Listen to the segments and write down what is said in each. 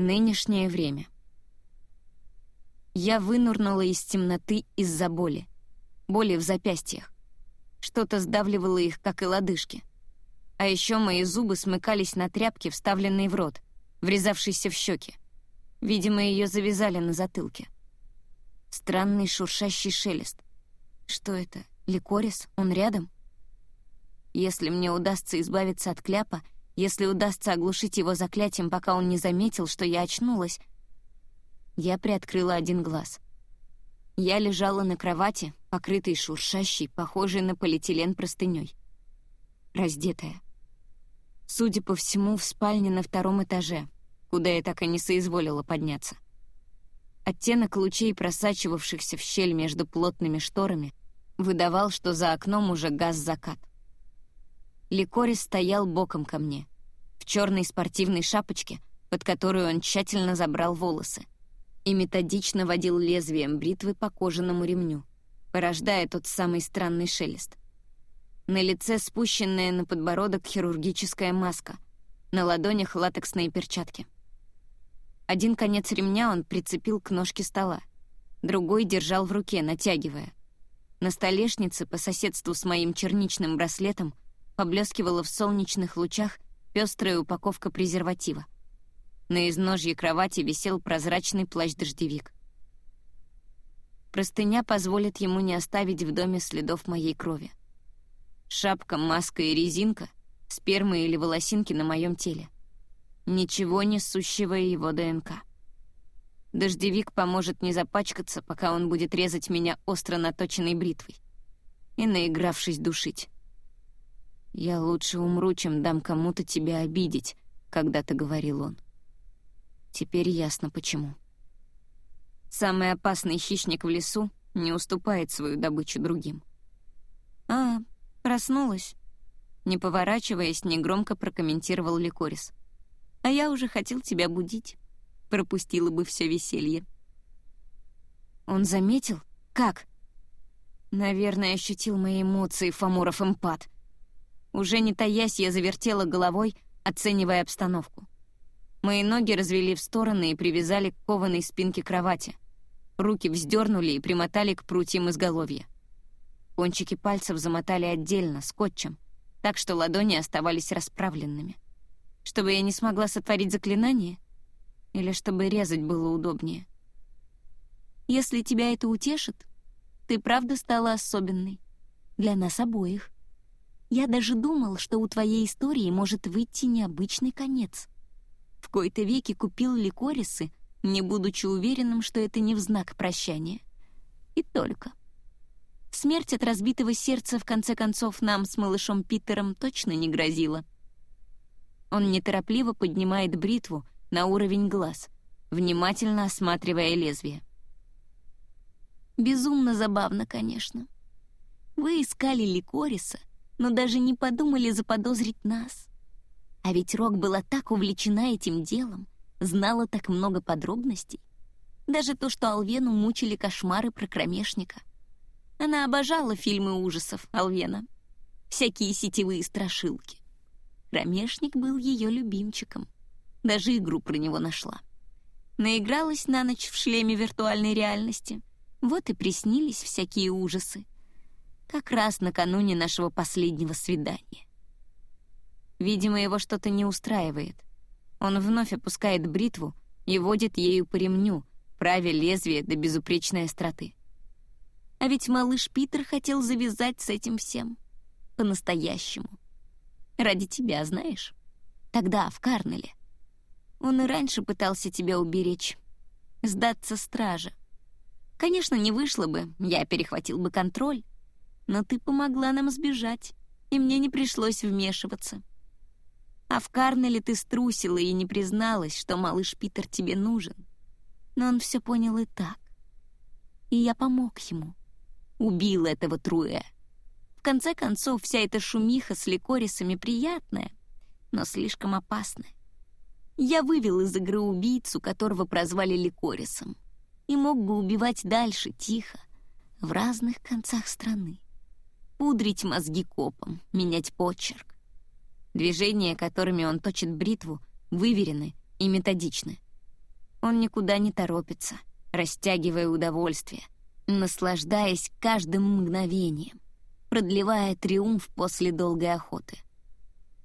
Нынешнее время. Я вынурнула из темноты из-за боли. Боли в запястьях. Что-то сдавливало их, как и лодыжки. А еще мои зубы смыкались на тряпке, вставленной в рот, врезавшейся в щеки. Видимо, ее завязали на затылке. Странный шуршащий шелест. Что это? Ликорис? Он рядом? Если мне удастся избавиться от кляпа, если удастся оглушить его заклятием, пока он не заметил, что я очнулась... Я приоткрыла один глаз. Я лежала на кровати, покрытой шуршащей, похожей на полиэтилен простыней. Раздетая. Судя по всему, в спальне на втором этаже, куда я так и не соизволила подняться. Оттенок лучей, просачивавшихся в щель между плотными шторами, выдавал, что за окном уже газ закат. Ликорис стоял боком ко мне, в черной спортивной шапочке, под которую он тщательно забрал волосы, и методично водил лезвием бритвы по кожаному ремню, порождая тот самый странный шелест. На лице спущенная на подбородок хирургическая маска, на ладонях латексные перчатки. Один конец ремня он прицепил к ножке стола, другой держал в руке, натягивая. На столешнице по соседству с моим черничным браслетом поблескивала в солнечных лучах пестрая упаковка презерватива. На изножье кровати висел прозрачный плащ-дождевик. Простыня позволит ему не оставить в доме следов моей крови. Шапка, маска и резинка, сперма или волосинки на моем теле. Ничего не сущего его ДНК. Дождевик поможет не запачкаться, пока он будет резать меня остро наточенной бритвой. И, наигравшись, душить. «Я лучше умру, чем дам кому-то тебя обидеть», — когда-то говорил он. Теперь ясно, почему. Самый опасный хищник в лесу не уступает свою добычу другим. «А, проснулась», — не поворачиваясь, негромко прокомментировал Ликорис. «А я уже хотел тебя будить. Пропустила бы все веселье». «Он заметил? Как?» «Наверное, ощутил мои эмоции, Фоморов эмпат», уже не таясь, я завертела головой, оценивая обстановку. Мои ноги развели в стороны и привязали к кованой спинке кровати. Руки вздернули и примотали к прутьям изголовья. Кончики пальцев замотали отдельно, скотчем, так что ладони оставались расправленными. Чтобы я не смогла сотворить заклинание? Или чтобы резать было удобнее? Если тебя это утешит, ты правда стала особенной. Для нас обоих. Я даже думал, что у твоей истории может выйти необычный конец. В кои-то веки купил ликорисы, не будучи уверенным, что это не в знак прощания. И только. Смерть от разбитого сердца в конце концов нам с малышом Питером точно не грозила. Он неторопливо поднимает бритву на уровень глаз, внимательно осматривая лезвие. Безумно забавно, конечно. Вы искали ликориса, но даже не подумали заподозрить нас. А ведь Рок была так увлечена этим делом, знала так много подробностей. Даже то, что Алвену мучили кошмары про кромешника. Она обожала фильмы ужасов Алвена. Всякие сетевые страшилки. Кромешник был ее любимчиком. Даже игру про него нашла. Наигралась на ночь в шлеме виртуальной реальности. Вот и приснились всякие ужасы как раз накануне нашего последнего свидания. Видимо, его что-то не устраивает. Он вновь опускает бритву и водит ею по ремню, правя лезвие до безупречной остроты. А ведь малыш Питер хотел завязать с этим всем. По-настоящему. Ради тебя, знаешь? Тогда, в Карнеле. Он и раньше пытался тебя уберечь. Сдаться страже. Конечно, не вышло бы, я перехватил бы контроль но ты помогла нам сбежать, и мне не пришлось вмешиваться. А в Карнеле ты струсила и не призналась, что малыш Питер тебе нужен. Но он все понял и так. И я помог ему. Убил этого Труэ. В конце концов, вся эта шумиха с ликорисами приятная, но слишком опасная. Я вывел из игры убийцу, которого прозвали Ликорисом, и мог бы убивать дальше, тихо, в разных концах страны пудрить мозги копом, менять почерк. Движения, которыми он точит бритву, выверены и методичны. Он никуда не торопится, растягивая удовольствие, наслаждаясь каждым мгновением, продлевая триумф после долгой охоты.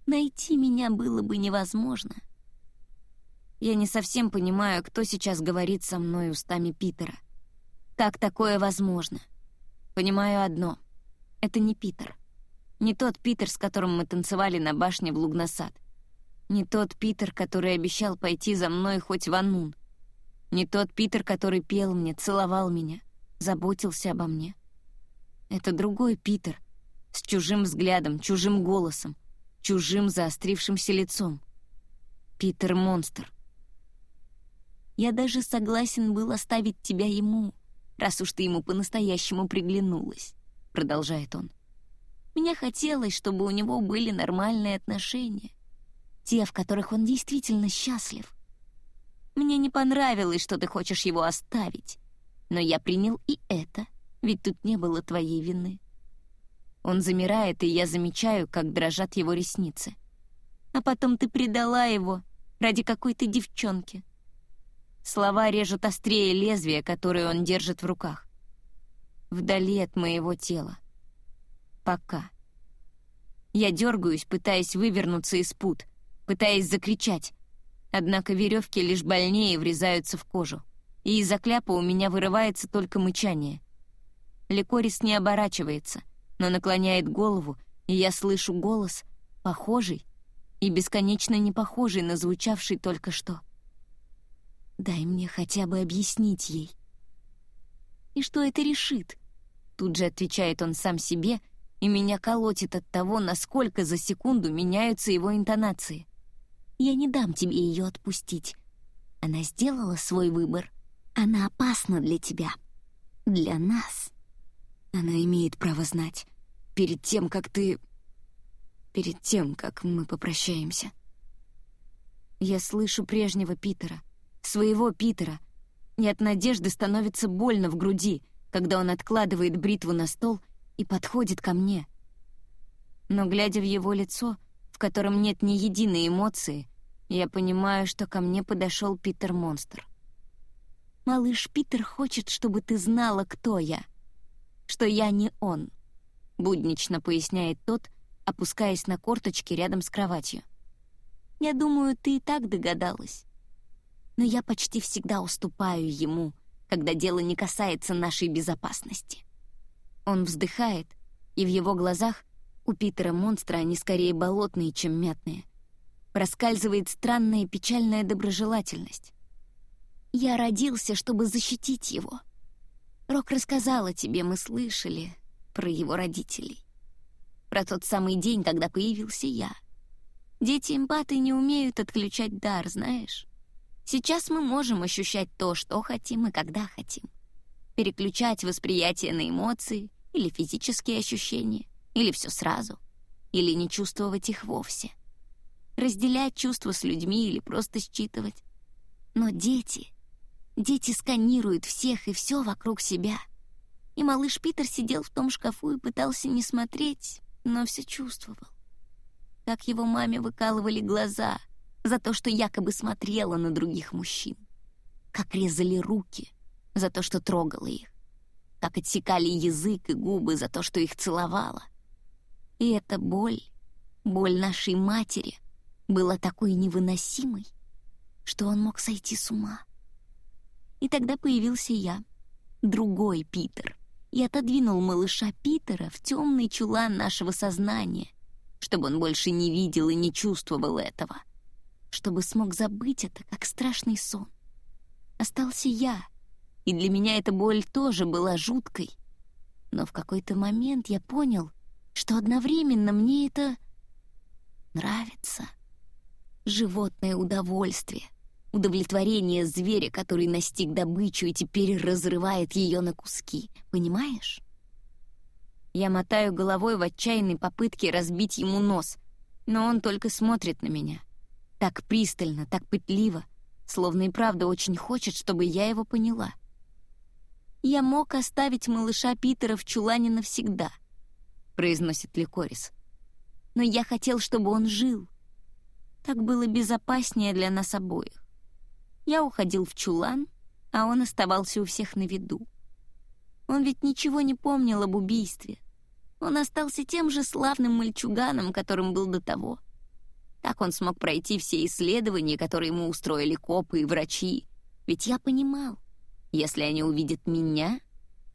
Найти меня было бы невозможно. Я не совсем понимаю, кто сейчас говорит со мной устами Питера. Как такое возможно? Понимаю одно. Это не Питер. Не тот Питер, с которым мы танцевали на башне в Лугнасад. Не тот Питер, который обещал пойти за мной хоть в Анун. Не тот Питер, который пел мне, целовал меня, заботился обо мне. Это другой Питер, с чужим взглядом, чужим голосом, чужим заострившимся лицом. Питер-монстр. Я даже согласен был оставить тебя ему, раз уж ты ему по-настоящему приглянулась, — продолжает он. Мне хотелось, чтобы у него были нормальные отношения. Те, в которых он действительно счастлив. Мне не понравилось, что ты хочешь его оставить. Но я принял и это, ведь тут не было твоей вины. Он замирает, и я замечаю, как дрожат его ресницы. А потом ты предала его ради какой-то девчонки. Слова режут острее лезвия, которое он держит в руках. Вдали от моего тела. Пока. Я дергаюсь, пытаясь вывернуться из пут, пытаясь закричать. Однако веревки лишь больнее врезаются в кожу, и из-за кляпа у меня вырывается только мычание. Ликорис не оборачивается, но наклоняет голову, и я слышу голос, похожий и бесконечно не похожий на звучавший только что. Дай мне хотя бы объяснить ей. И что это решит? Тут же отвечает он сам себе — и меня колотит от того, насколько за секунду меняются его интонации. Я не дам тебе ее отпустить. Она сделала свой выбор. Она опасна для тебя. Для нас. Она имеет право знать. Перед тем, как ты... Перед тем, как мы попрощаемся. Я слышу прежнего Питера, своего Питера, и от надежды становится больно в груди, когда он откладывает бритву на стол — и подходит ко мне. Но, глядя в его лицо, в котором нет ни единой эмоции, я понимаю, что ко мне подошел Питер-монстр. «Малыш Питер хочет, чтобы ты знала, кто я. Что я не он», — буднично поясняет тот, опускаясь на корточки рядом с кроватью. «Я думаю, ты и так догадалась. Но я почти всегда уступаю ему, когда дело не касается нашей безопасности». Он вздыхает, и в его глазах у Питера монстра они скорее болотные, чем мятные. Проскальзывает странная печальная доброжелательность. «Я родился, чтобы защитить его. Рок рассказала тебе, мы слышали про его родителей. Про тот самый день, когда появился я. Дети-эмпаты не умеют отключать дар, знаешь? Сейчас мы можем ощущать то, что хотим и когда хотим. Переключать восприятие на эмоции, или физические ощущения, или все сразу, или не чувствовать их вовсе. Разделять чувства с людьми или просто считывать. Но дети... Дети сканируют всех и все вокруг себя. И малыш Питер сидел в том шкафу и пытался не смотреть, но все чувствовал. Как его маме выкалывали глаза за то, что якобы смотрела на других мужчин. Как резали руки за то, что трогала их как отсекали язык и губы за то, что их целовала. И эта боль, боль нашей матери, была такой невыносимой, что он мог сойти с ума. И тогда появился я, другой Питер, и отодвинул малыша Питера в темный чулан нашего сознания, чтобы он больше не видел и не чувствовал этого, чтобы смог забыть это, как страшный сон. Остался я — и для меня эта боль тоже была жуткой. Но в какой-то момент я понял, что одновременно мне это нравится. Животное удовольствие, удовлетворение зверя, который настиг добычу и теперь разрывает ее на куски. Понимаешь? Я мотаю головой в отчаянной попытке разбить ему нос, но он только смотрит на меня. Так пристально, так пытливо, словно и правда очень хочет, чтобы я его поняла — «Я мог оставить малыша Питера в чулане навсегда», — произносит Ликорис. «Но я хотел, чтобы он жил. Так было безопаснее для нас обоих. Я уходил в чулан, а он оставался у всех на виду. Он ведь ничего не помнил об убийстве. Он остался тем же славным мальчуганом, которым был до того. Так он смог пройти все исследования, которые ему устроили копы и врачи. Ведь я понимал, если они увидят меня,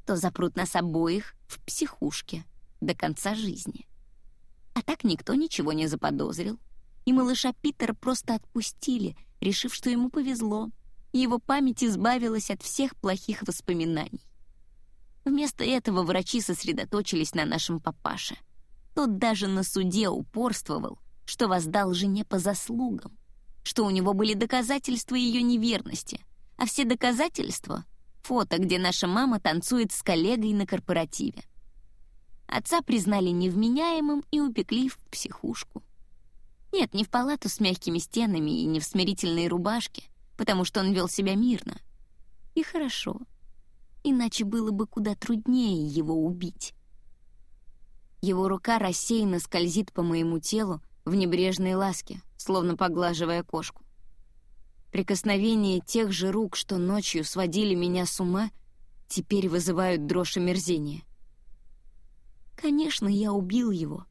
то запрут нас обоих в психушке до конца жизни. А так никто ничего не заподозрил. И малыша Питера просто отпустили, решив, что ему повезло, и его память избавилась от всех плохих воспоминаний. Вместо этого врачи сосредоточились на нашем папаше. Тот даже на суде упорствовал, что воздал жене по заслугам, что у него были доказательства ее неверности, а все доказательства — фото, где наша мама танцует с коллегой на корпоративе. Отца признали невменяемым и упекли в психушку. Нет, не в палату с мягкими стенами и не в смирительной рубашке, потому что он вел себя мирно. И хорошо. Иначе было бы куда труднее его убить. Его рука рассеянно скользит по моему телу в небрежной ласке, словно поглаживая кошку. Прикосновения тех же рук, что ночью сводили меня с ума, теперь вызывают дрожь омерзения. Конечно, я убил его.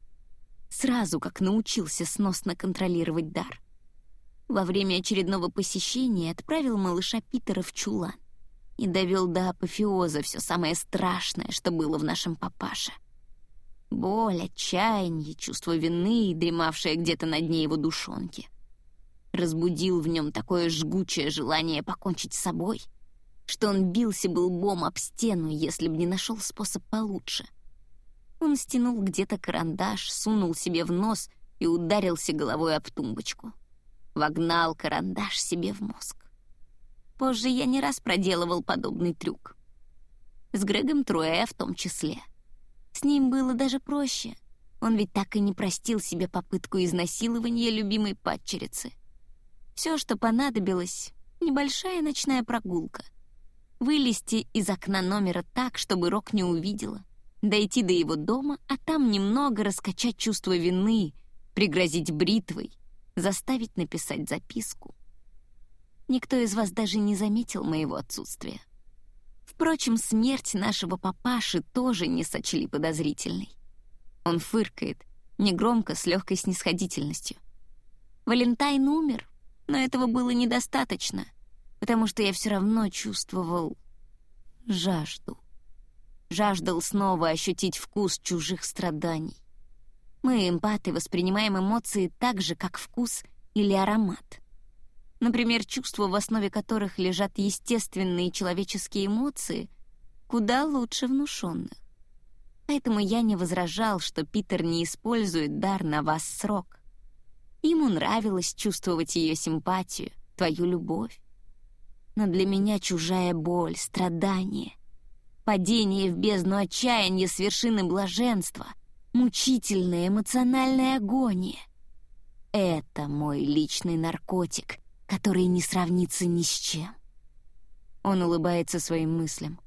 Сразу, как научился сносно контролировать дар. Во время очередного посещения отправил малыша Питера в чулан и довел до апофеоза все самое страшное, что было в нашем папаше. Боль, отчаяние, чувство вины, дремавшее где-то на дне его душонки. Разбудил в нем такое жгучее желание покончить с собой, что он бился бы лбом об стену, если бы не нашел способ получше — он стянул где-то карандаш, сунул себе в нос и ударился головой об тумбочку. Вогнал карандаш себе в мозг. Позже я не раз проделывал подобный трюк. С Грегом Труэ в том числе. С ним было даже проще. Он ведь так и не простил себе попытку изнасилования любимой падчерицы. Все, что понадобилось — небольшая ночная прогулка. Вылезти из окна номера так, чтобы Рок не увидела дойти до его дома, а там немного раскачать чувство вины, пригрозить бритвой, заставить написать записку. Никто из вас даже не заметил моего отсутствия. Впрочем, смерть нашего папаши тоже не сочли подозрительной. Он фыркает, негромко, с легкой снисходительностью. Валентайн умер, но этого было недостаточно, потому что я все равно чувствовал жажду жаждал снова ощутить вкус чужих страданий. Мы, эмпаты, воспринимаем эмоции так же, как вкус или аромат. Например, чувства, в основе которых лежат естественные человеческие эмоции, куда лучше внушенных. Поэтому я не возражал, что Питер не использует дар на вас срок. Ему нравилось чувствовать ее симпатию, твою любовь. Но для меня чужая боль, страдание падение в бездну отчаяния с вершины блаженства, мучительная эмоциональная агония. Это мой личный наркотик, который не сравнится ни с чем. Он улыбается своим мыслям.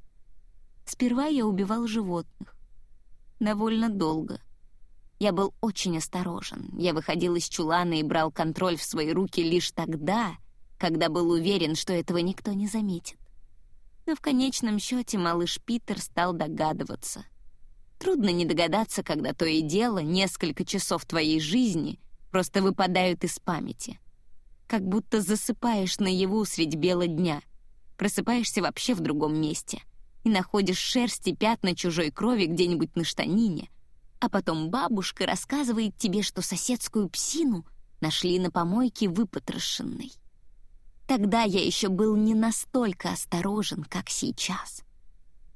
Сперва я убивал животных. Довольно долго. Я был очень осторожен. Я выходил из чулана и брал контроль в свои руки лишь тогда, когда был уверен, что этого никто не заметит. Но в конечном счете малыш Питер стал догадываться. Трудно не догадаться, когда то и дело несколько часов твоей жизни просто выпадают из памяти. Как будто засыпаешь наяву средь бела дня, просыпаешься вообще в другом месте и находишь шерсть и пятна чужой крови где-нибудь на штанине, а потом бабушка рассказывает тебе, что соседскую псину нашли на помойке выпотрошенной. Тогда я еще был не настолько осторожен, как сейчас.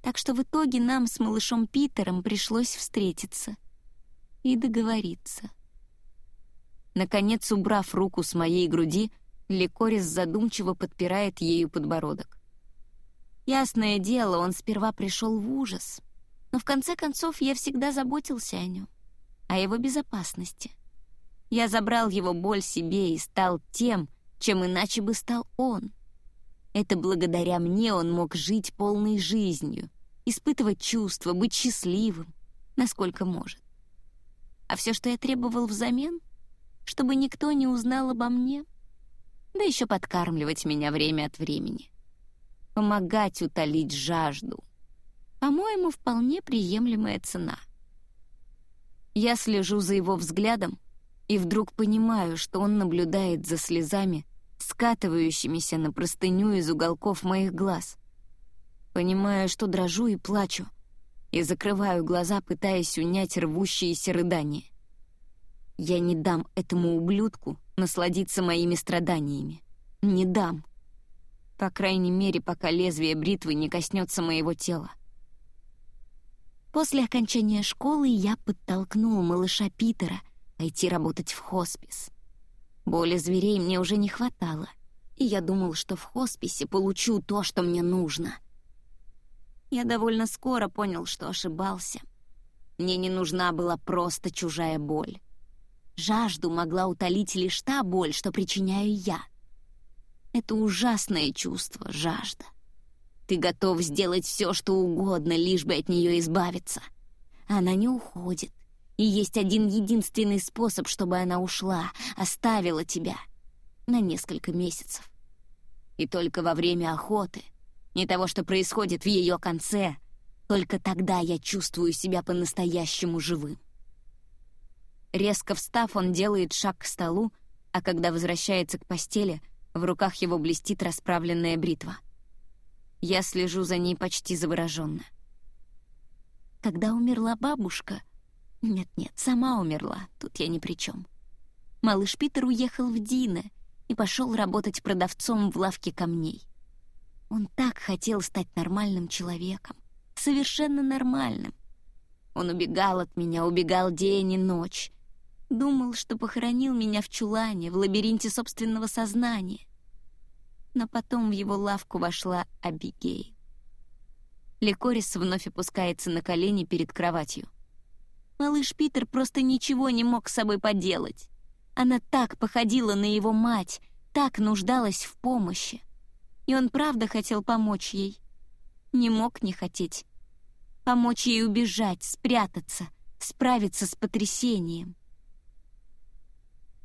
Так что в итоге нам с малышом Питером пришлось встретиться и договориться. Наконец, убрав руку с моей груди, Ликорис задумчиво подпирает ею подбородок. Ясное дело, он сперва пришел в ужас, но в конце концов я всегда заботился о нем, о его безопасности. Я забрал его боль себе и стал тем, чем иначе бы стал он. Это благодаря мне он мог жить полной жизнью, испытывать чувства, быть счастливым, насколько может. А все, что я требовал взамен, чтобы никто не узнал обо мне, да еще подкармливать меня время от времени. Помогать утолить жажду. По-моему, вполне приемлемая цена. Я слежу за его взглядом и вдруг понимаю, что он наблюдает за слезами, скатывающимися на простыню из уголков моих глаз. Понимаю, что дрожу и плачу, и закрываю глаза, пытаясь унять рвущиеся рыдания. Я не дам этому ублюдку насладиться моими страданиями. Не дам. По крайней мере, пока лезвие бритвы не коснется моего тела. После окончания школы я подтолкнул малыша Питера пойти работать в хоспис. Боли зверей мне уже не хватало, и я думал, что в хосписе получу то, что мне нужно. Я довольно скоро понял, что ошибался. Мне не нужна была просто чужая боль. Жажду могла утолить лишь та боль, что причиняю я. Это ужасное чувство — жажда. Ты готов сделать все, что угодно, лишь бы от нее избавиться. Она не уходит. И есть один единственный способ, чтобы она ушла, оставила тебя на несколько месяцев. И только во время охоты, не того, что происходит в ее конце, только тогда я чувствую себя по-настоящему живым. Резко встав, он делает шаг к столу, а когда возвращается к постели, в руках его блестит расправленная бритва. Я слежу за ней почти завороженно. Когда умерла бабушка... Нет-нет, сама умерла, тут я ни при чем. Малыш Питер уехал в Дина и пошел работать продавцом в лавке камней. Он так хотел стать нормальным человеком, совершенно нормальным. Он убегал от меня, убегал день и ночь, Думал, что похоронил меня в чулане, в лабиринте собственного сознания. Но потом в его лавку вошла Абигейл. Лекорис вновь опускается на колени перед кроватью. Малыш Питер просто ничего не мог с собой поделать. Она так походила на его мать, так нуждалась в помощи. И он правда хотел помочь ей. Не мог не хотеть. Помочь ей убежать, спрятаться, справиться с потрясением.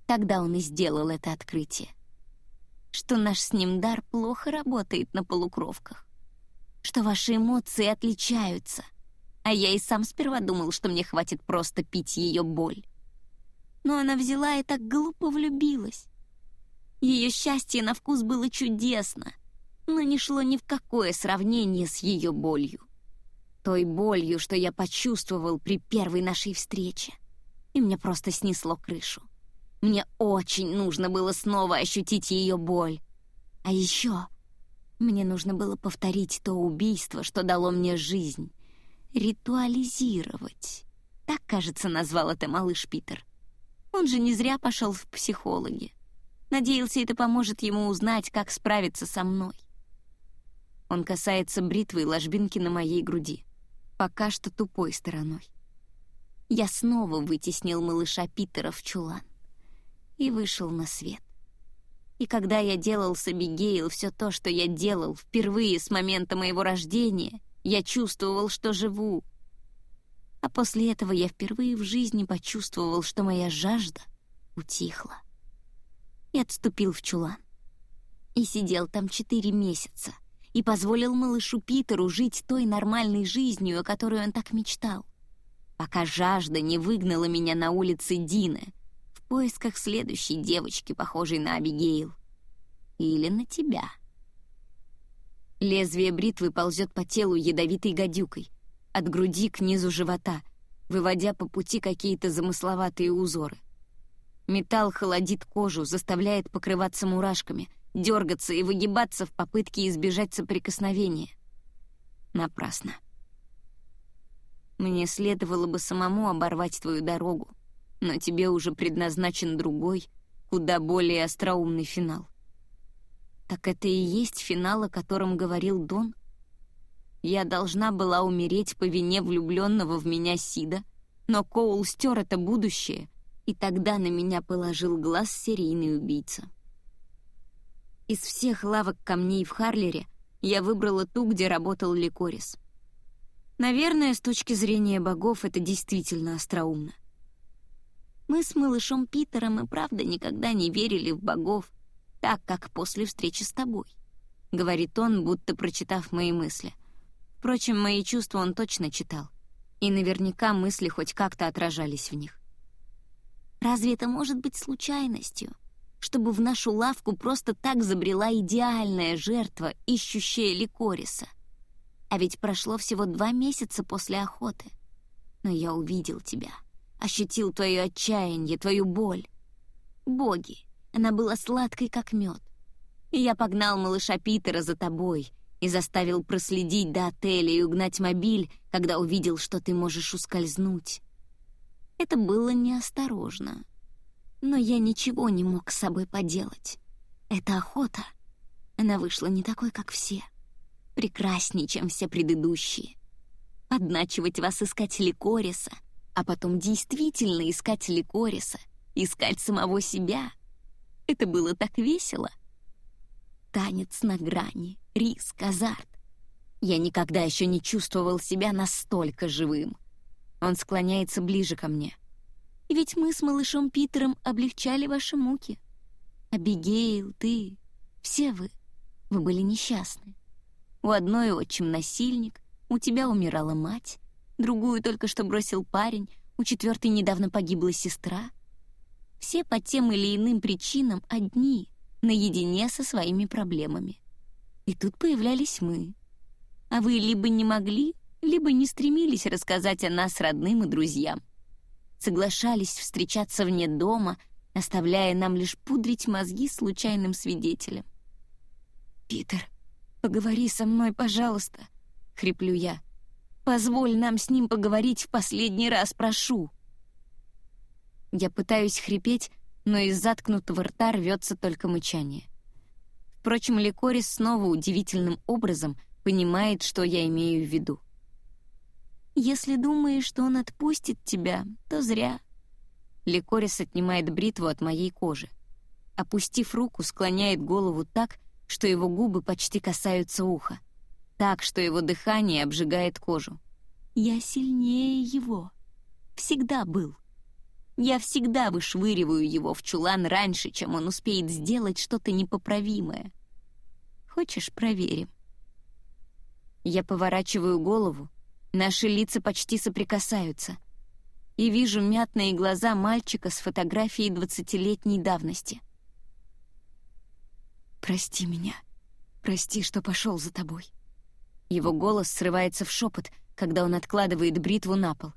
Тогда он и сделал это открытие. Что наш с ним дар плохо работает на полукровках. Что ваши эмоции отличаются. А я и сам сперва думал, что мне хватит просто пить ее боль. Но она взяла и так глупо влюбилась. Ее счастье на вкус было чудесно, но не шло ни в какое сравнение с ее болью. Той болью, что я почувствовал при первой нашей встрече. И мне просто снесло крышу. Мне очень нужно было снова ощутить ее боль. А еще мне нужно было повторить то убийство, что дало мне жизнь. Ритуализировать. Так, кажется, назвал это малыш Питер. Он же не зря пошел в психологи. Надеялся, это поможет ему узнать, как справиться со мной. Он касается бритвы и ложбинки на моей груди. Пока что тупой стороной. Я снова вытеснил малыша Питера в чулан и вышел на свет. И когда я делал с Абигейл все то, что я делал впервые с момента моего рождения, я чувствовал, что живу. А после этого я впервые в жизни почувствовал, что моя жажда утихла. И отступил в чулан. И сидел там четыре месяца. И позволил малышу Питеру жить той нормальной жизнью, о которой он так мечтал. Пока жажда не выгнала меня на улице Дина — поисках следующей девочки, похожей на Абигейл. Или на тебя. Лезвие бритвы ползет по телу ядовитой гадюкой, от груди к низу живота, выводя по пути какие-то замысловатые узоры. Металл холодит кожу, заставляет покрываться мурашками, дергаться и выгибаться в попытке избежать соприкосновения. Напрасно. Мне следовало бы самому оборвать твою дорогу, но тебе уже предназначен другой, куда более остроумный финал. Так это и есть финал, о котором говорил Дон? Я должна была умереть по вине влюбленного в меня Сида, но Коул стер это будущее, и тогда на меня положил глаз серийный убийца. Из всех лавок камней в Харлере я выбрала ту, где работал Ликорис. Наверное, с точки зрения богов это действительно остроумно. Мы с малышом Питером и правда никогда не верили в богов, так, как после встречи с тобой», — говорит он, будто прочитав мои мысли. Впрочем, мои чувства он точно читал, и наверняка мысли хоть как-то отражались в них. Разве это может быть случайностью, чтобы в нашу лавку просто так забрела идеальная жертва, ищущая ликориса? А ведь прошло всего два месяца после охоты. Но я увидел тебя, ощутил твое отчаяние, твою боль. Боги, она была сладкой, как мед. Я погнал малыша Питера за тобой и заставил проследить до отеля и угнать мобиль, когда увидел, что ты можешь ускользнуть. Это было неосторожно. Но я ничего не мог с собой поделать. Эта охота, она вышла не такой, как все. Прекраснее, чем все предыдущие. Подначивать вас искать Ликориса, а потом действительно искать Ликориса, искать самого себя — это было так весело. Танец на грани, риск, азарт. Я никогда еще не чувствовал себя настолько живым. Он склоняется ближе ко мне. Ведь мы с малышом Питером облегчали ваши муки. Абигейл, ты, все вы, вы были несчастны. У одной отчим насильник, у тебя умирала мать, другую только что бросил парень, у четвертой недавно погибла сестра — все по тем или иным причинам одни, наедине со своими проблемами. И тут появлялись мы. А вы либо не могли, либо не стремились рассказать о нас родным и друзьям. Соглашались встречаться вне дома, оставляя нам лишь пудрить мозги случайным свидетелям. «Питер, поговори со мной, пожалуйста», — хриплю я. «Позволь нам с ним поговорить в последний раз, прошу». Я пытаюсь хрипеть, но из заткнутого рта рвется только мычание. Впрочем, Ликорис снова удивительным образом понимает, что я имею в виду. «Если думаешь, что он отпустит тебя, то зря». Ликорис отнимает бритву от моей кожи. Опустив руку, склоняет голову так, что его губы почти касаются уха. Так, что его дыхание обжигает кожу. «Я сильнее его. Всегда был». Я всегда вышвыриваю его в чулан раньше, чем он успеет сделать что-то непоправимое. Хочешь, проверим?» Я поворачиваю голову, наши лица почти соприкасаются, и вижу мятные глаза мальчика с фотографией двадцатилетней давности. «Прости меня. Прости, что пошел за тобой». Его голос срывается в шепот, когда он откладывает бритву на пол.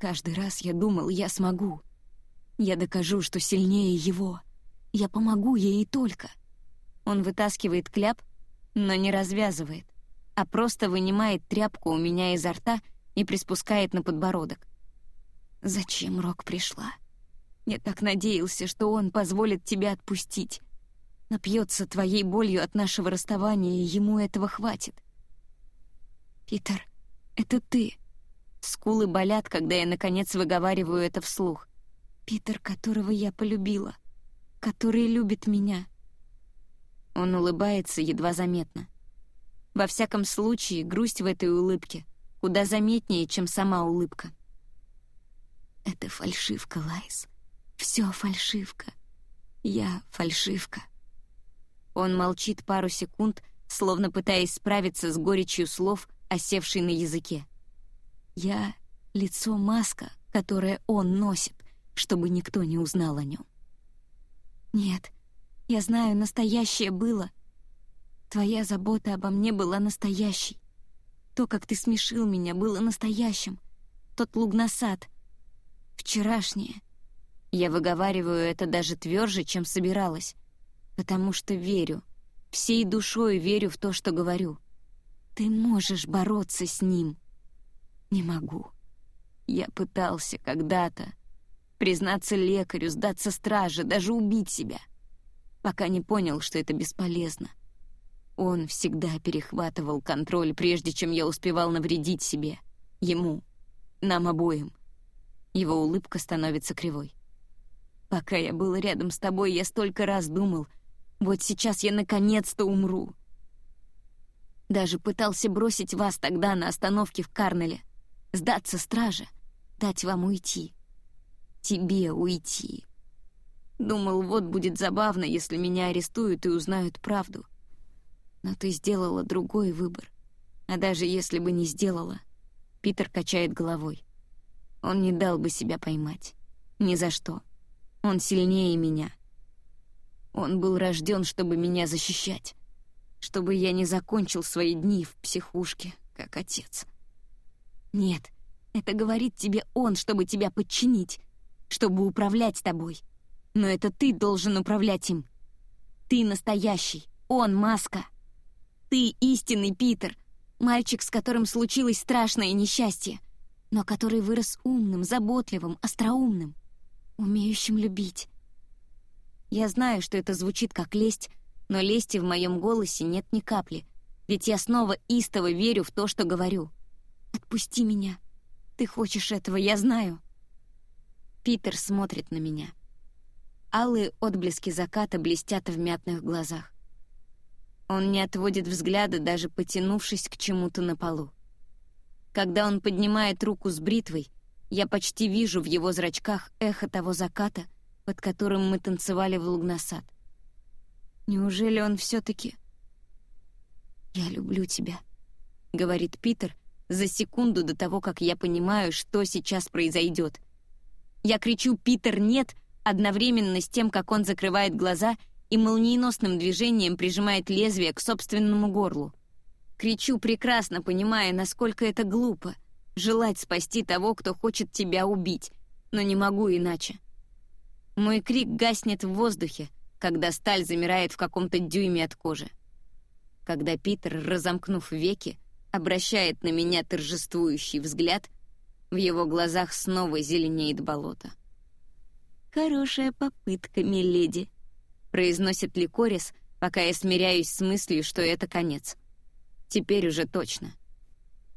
«Каждый раз я думал, я смогу. Я докажу, что сильнее его. Я помогу ей и только. Он вытаскивает кляп, но не развязывает, а просто вынимает тряпку у меня изо рта и приспускает на подбородок. Зачем Рок пришла? Я так надеялся, что он позволит тебя отпустить. Напьется твоей болью от нашего расставания, и ему этого хватит. Питер, это ты. Скулы болят, когда я, наконец, выговариваю это вслух. Питер, которого я полюбила, который любит меня. Он улыбается едва заметно. Во всяком случае, грусть в этой улыбке куда заметнее, чем сама улыбка. Это фальшивка, Лайс. Все фальшивка. Я фальшивка. Он молчит пару секунд, словно пытаясь справиться с горечью слов, осевшей на языке. Я — лицо-маска, которое он носит чтобы никто не узнал о нем. Нет, я знаю, настоящее было. Твоя забота обо мне была настоящей. То, как ты смешил меня, было настоящим. Тот лугнасад. Вчерашнее. Я выговариваю это даже тверже, чем собиралась, потому что верю, всей душой верю в то, что говорю. Ты можешь бороться с ним. Не могу. Я пытался когда-то, Признаться лекарю, сдаться страже, даже убить себя. Пока не понял, что это бесполезно. Он всегда перехватывал контроль, прежде чем я успевал навредить себе. Ему. Нам обоим. Его улыбка становится кривой. Пока я был рядом с тобой, я столько раз думал, вот сейчас я наконец-то умру. Даже пытался бросить вас тогда на остановке в Карнеле, сдаться страже, дать вам уйти тебе уйти. Думал, вот будет забавно, если меня арестуют и узнают правду. Но ты сделала другой выбор. А даже если бы не сделала, Питер качает головой. Он не дал бы себя поймать. Ни за что. Он сильнее меня. Он был рожден, чтобы меня защищать. Чтобы я не закончил свои дни в психушке, как отец. Нет, это говорит тебе он, чтобы тебя подчинить, чтобы управлять тобой. Но это ты должен управлять им. Ты настоящий, он маска. Ты истинный Питер, мальчик, с которым случилось страшное несчастье, но который вырос умным, заботливым, остроумным, умеющим любить. Я знаю, что это звучит как лесть, но лести в моем голосе нет ни капли, ведь я снова истово верю в то, что говорю. «Отпусти меня. Ты хочешь этого, я знаю». Питер смотрит на меня. Алые отблески заката блестят в мятных глазах. Он не отводит взгляда, даже потянувшись к чему-то на полу. Когда он поднимает руку с бритвой, я почти вижу в его зрачках эхо того заката, под которым мы танцевали в Лугнасад. Неужели он все-таки... «Я люблю тебя», — говорит Питер за секунду до того, как я понимаю, что сейчас произойдет. Я кричу «Питер, нет!» одновременно с тем, как он закрывает глаза и молниеносным движением прижимает лезвие к собственному горлу. Кричу прекрасно, понимая, насколько это глупо — желать спасти того, кто хочет тебя убить, но не могу иначе. Мой крик гаснет в воздухе, когда сталь замирает в каком-то дюйме от кожи. Когда Питер, разомкнув веки, обращает на меня торжествующий взгляд, в его глазах снова зеленеет болото. «Хорошая попытка, миледи», — произносит Ликорис, пока я смиряюсь с мыслью, что это конец. Теперь уже точно.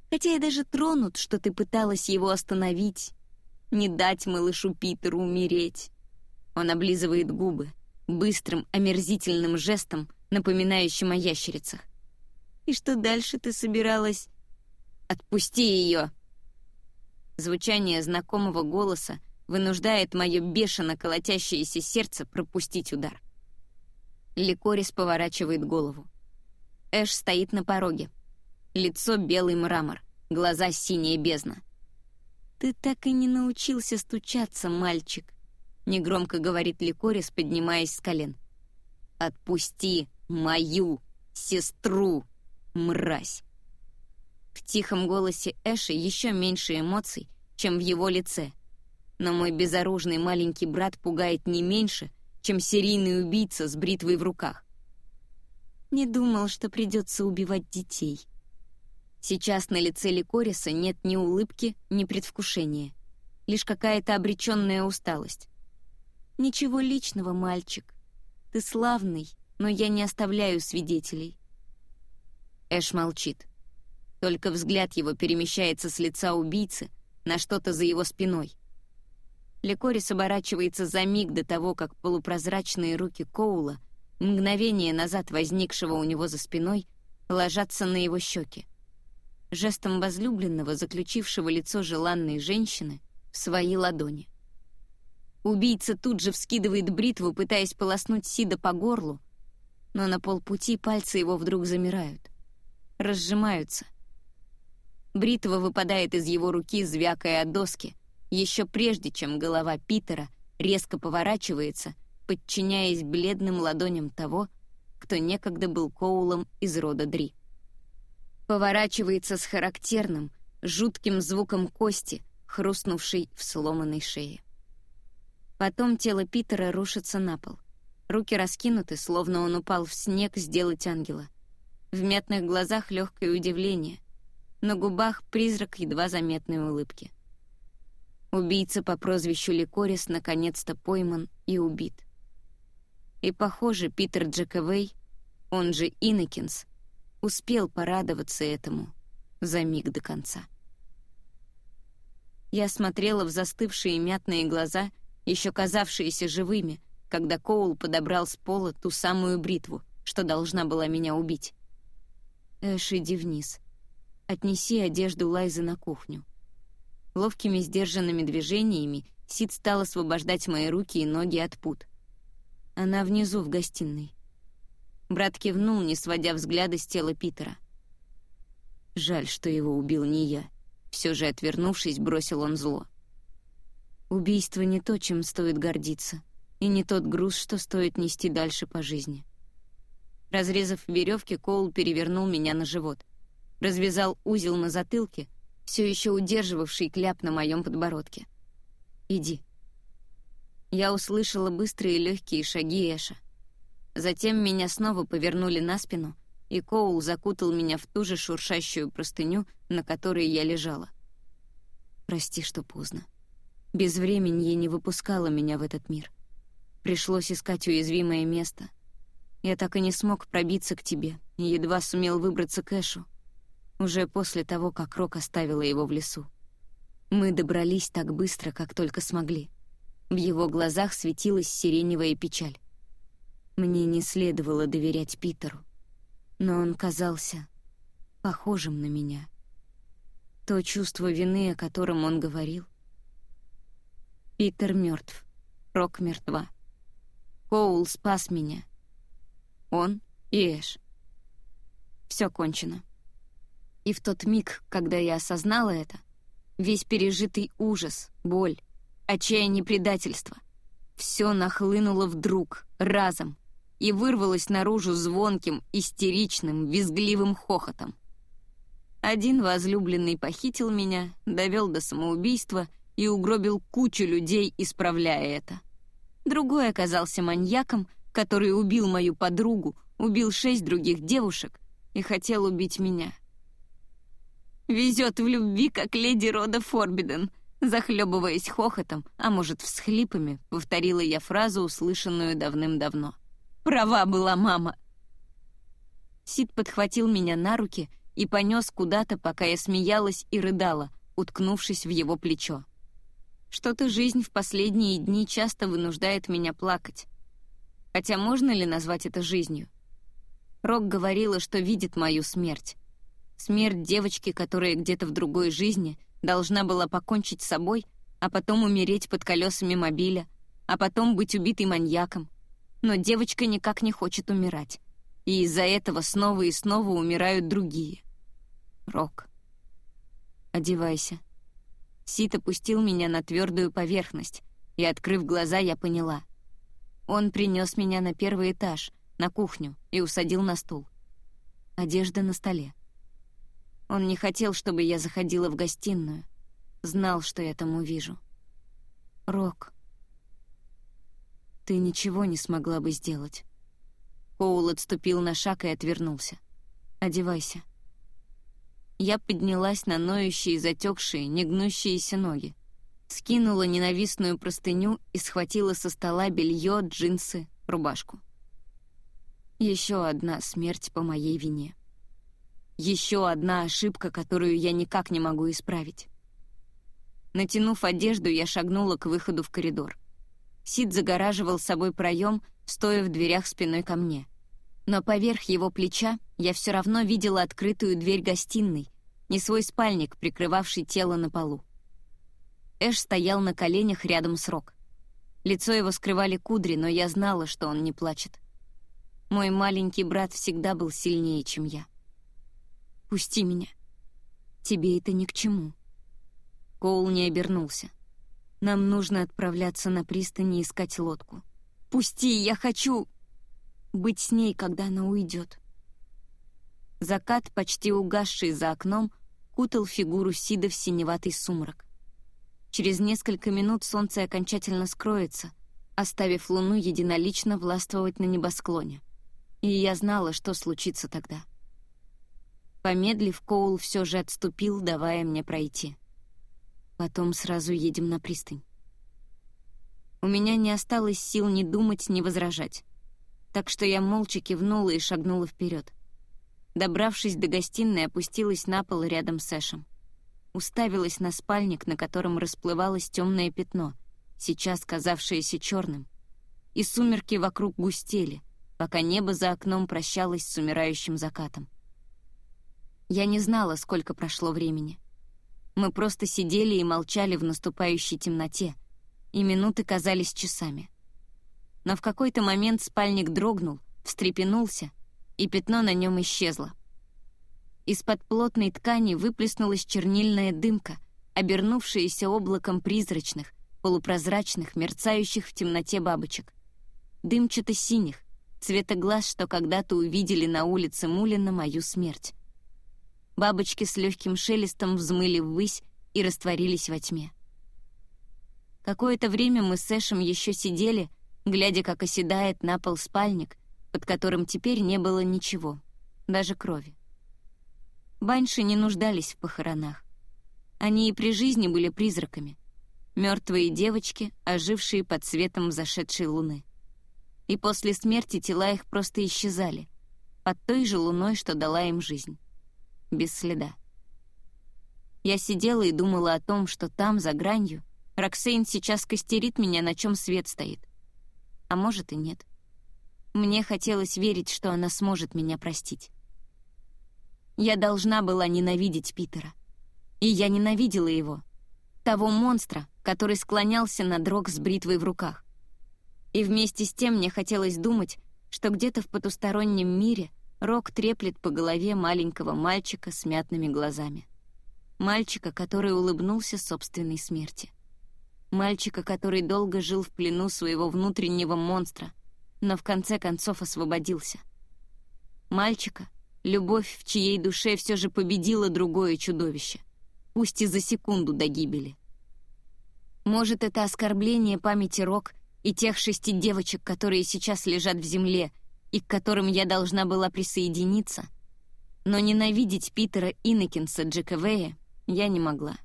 Хотя я даже тронут, что ты пыталась его остановить, не дать малышу Питеру умереть. Он облизывает губы, быстрым, омерзительным жестом, напоминающим о ящерицах. И что дальше ты собиралась? Отпусти ее! Звучание знакомого голоса вынуждает мое бешено колотящееся сердце пропустить удар. Ликорис поворачивает голову. Эш стоит на пороге. Лицо белый мрамор, глаза синяя бездна. «Ты так и не научился стучаться, мальчик», — негромко говорит Ликорис, поднимаясь с колен. «Отпусти мою сестру, мразь!» В тихом голосе Эши еще меньше эмоций, чем в его лице. Но мой безоружный маленький брат пугает не меньше, чем серийный убийца с бритвой в руках. Не думал, что придется убивать детей. Сейчас на лице Ликориса нет ни улыбки, ни предвкушения. Лишь какая-то обреченная усталость. «Ничего личного, мальчик. Ты славный, но я не оставляю свидетелей». Эш молчит. Только взгляд его перемещается с лица убийцы на что-то за его спиной. Ликорис оборачивается за миг до того, как полупрозрачные руки Коула — мгновение назад возникшего у него за спиной, ложатся на его щеки. Жестом возлюбленного, заключившего лицо желанной женщины в свои ладони. Убийца тут же вскидывает бритву, пытаясь полоснуть Сида по горлу, но на полпути пальцы его вдруг замирают, разжимаются. Бритва выпадает из его руки, звякая от доски, еще прежде, чем голова Питера резко поворачивается подчиняясь бледным ладоням того, кто некогда был Коулом из рода Дри. Поворачивается с характерным, жутким звуком кости, хрустнувшей в сломанной шее. Потом тело Питера рушится на пол. Руки раскинуты, словно он упал в снег сделать ангела. В мятных глазах легкое удивление, на губах призрак едва заметной улыбки. Убийца по прозвищу Ликорис наконец-то пойман и убит. И, похоже, Питер Джековей, он же Иннокенс, успел порадоваться этому за миг до конца. Я смотрела в застывшие мятные глаза, еще казавшиеся живыми, когда Коул подобрал с пола ту самую бритву, что должна была меня убить. «Эш, иди вниз. Отнеси одежду Лайзы на кухню». Ловкими сдержанными движениями Сид стал освобождать мои руки и ноги от пут. Она внизу в гостиной. Брат кивнул, не сводя взгляда с тела Питера. Жаль, что его убил не я. Все же, отвернувшись, бросил он зло. Убийство не то, чем стоит гордиться, и не тот груз, что стоит нести дальше по жизни. Разрезав веревки, Коул перевернул меня на живот. Развязал узел на затылке, все еще удерживавший кляп на моем подбородке. «Иди». Я услышала быстрые легкие шаги Эша. Затем меня снова повернули на спину, и Коул закутал меня в ту же шуршащую простыню, на которой я лежала. Прости, что поздно. Без времени не выпускала меня в этот мир. Пришлось искать уязвимое место. Я так и не смог пробиться к тебе, едва сумел выбраться к Эшу, уже после того, как Рок оставила его в лесу. Мы добрались так быстро, как только смогли. В его глазах светилась сиреневая печаль. Мне не следовало доверять Питеру, но он казался похожим на меня. То чувство вины, о котором он говорил. Питер мертв, Рок мертва. Коул спас меня. Он и Эш. Все кончено. И в тот миг, когда я осознала это, весь пережитый ужас, боль, отчаяние предательства, все нахлынуло вдруг, разом, и вырвалось наружу звонким, истеричным, визгливым хохотом. Один возлюбленный похитил меня, довел до самоубийства и угробил кучу людей, исправляя это. Другой оказался маньяком, который убил мою подругу, убил шесть других девушек и хотел убить меня. «Везет в любви, как леди рода Форбиден», захлебываясь хохотом, а может, всхлипами, повторила я фразу, услышанную давным-давно. Права была мама. Сид подхватил меня на руки и понес куда-то, пока я смеялась и рыдала, уткнувшись в его плечо. Что-то жизнь в последние дни часто вынуждает меня плакать. Хотя можно ли назвать это жизнью? Рок говорила, что видит мою смерть. Смерть девочки, которая где-то в другой жизни должна была покончить с собой, а потом умереть под колесами мобиля, а потом быть убитой маньяком — но девочка никак не хочет умирать. И из-за этого снова и снова умирают другие. Рок. Одевайся. Сит опустил меня на твердую поверхность, и, открыв глаза, я поняла. Он принес меня на первый этаж, на кухню, и усадил на стул. Одежда на столе. Он не хотел, чтобы я заходила в гостиную. Знал, что я там увижу. Рок ты ничего не смогла бы сделать». Коул отступил на шаг и отвернулся. «Одевайся». Я поднялась на ноющие, затекшие, негнущиеся ноги. Скинула ненавистную простыню и схватила со стола белье, джинсы, рубашку. Еще одна смерть по моей вине. Еще одна ошибка, которую я никак не могу исправить. Натянув одежду, я шагнула к выходу в коридор. Сид загораживал собой проем, стоя в дверях спиной ко мне. Но поверх его плеча я все равно видела открытую дверь гостиной, не свой спальник, прикрывавший тело на полу. Эш стоял на коленях рядом с Рок. Лицо его скрывали кудри, но я знала, что он не плачет. Мой маленький брат всегда был сильнее, чем я. «Пусти меня. Тебе это ни к чему». Коул не обернулся. Нам нужно отправляться на пристань и искать лодку. Пусти, я хочу быть с ней, когда она уйдет. Закат, почти угасший за окном, кутал фигуру Сида в синеватый сумрак. Через несколько минут солнце окончательно скроется, оставив луну единолично властвовать на небосклоне. И я знала, что случится тогда. Помедлив, Коул все же отступил, давая мне пройти. Потом сразу едем на пристань. У меня не осталось сил ни думать, ни возражать. Так что я молча кивнула и шагнула вперед. Добравшись до гостиной, опустилась на пол рядом с Эшем. Уставилась на спальник, на котором расплывалось темное пятно, сейчас казавшееся черным. И сумерки вокруг густели, пока небо за окном прощалось с умирающим закатом. Я не знала, сколько прошло времени. Мы просто сидели и молчали в наступающей темноте, и минуты казались часами. но в какой-то момент спальник дрогнул, встрепенулся, и пятно на нем исчезло. Из-под плотной ткани выплеснулась чернильная дымка, обернувшаяся облаком призрачных, полупрозрачных, мерцающих в темноте бабочек. Дымчато-синих, цвета глаз, что когда-то увидели на улице Мулина мою смерть. Бабочки с легким шелестом взмыли ввысь и растворились во тьме. Какое-то время мы с Эшем еще сидели, глядя, как оседает на пол спальник, под которым теперь не было ничего, даже крови. Баньши не нуждались в похоронах. Они и при жизни были призраками. Мертвые девочки, ожившие под светом зашедшей луны. И после смерти тела их просто исчезали, под той же луной, что дала им жизнь. Без следа. Я сидела и думала о том, что там, за гранью, Роксейн сейчас костерит меня, на чем свет стоит. А может и нет. Мне хотелось верить, что она сможет меня простить. Я должна была ненавидеть Питера. И я ненавидела его. Того монстра, который склонялся над Рок с бритвой в руках. И вместе с тем мне хотелось думать, что где-то в потустороннем мире Рок треплет по голове маленького мальчика с мятными глазами. Мальчика, который улыбнулся собственной смерти. Мальчика, который долго жил в плену своего внутреннего монстра, но в конце концов освободился. Мальчика, любовь в чьей душе все же победила другое чудовище, пусть и за секунду до гибели. Может, это оскорбление памяти Рок и тех шести девочек, которые сейчас лежат в земле и к которым я должна была присоединиться, но ненавидеть Питера Иннокенса Джековея я не могла.